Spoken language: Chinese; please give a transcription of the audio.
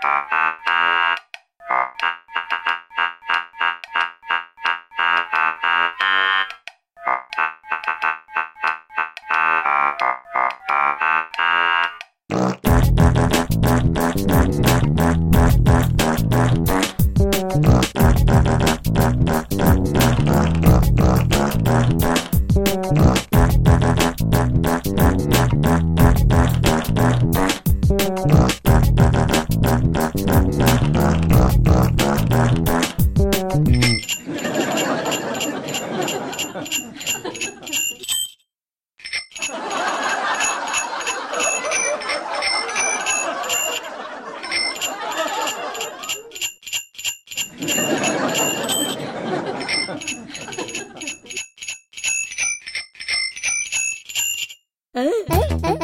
Ah, ah, ah. Tử tử!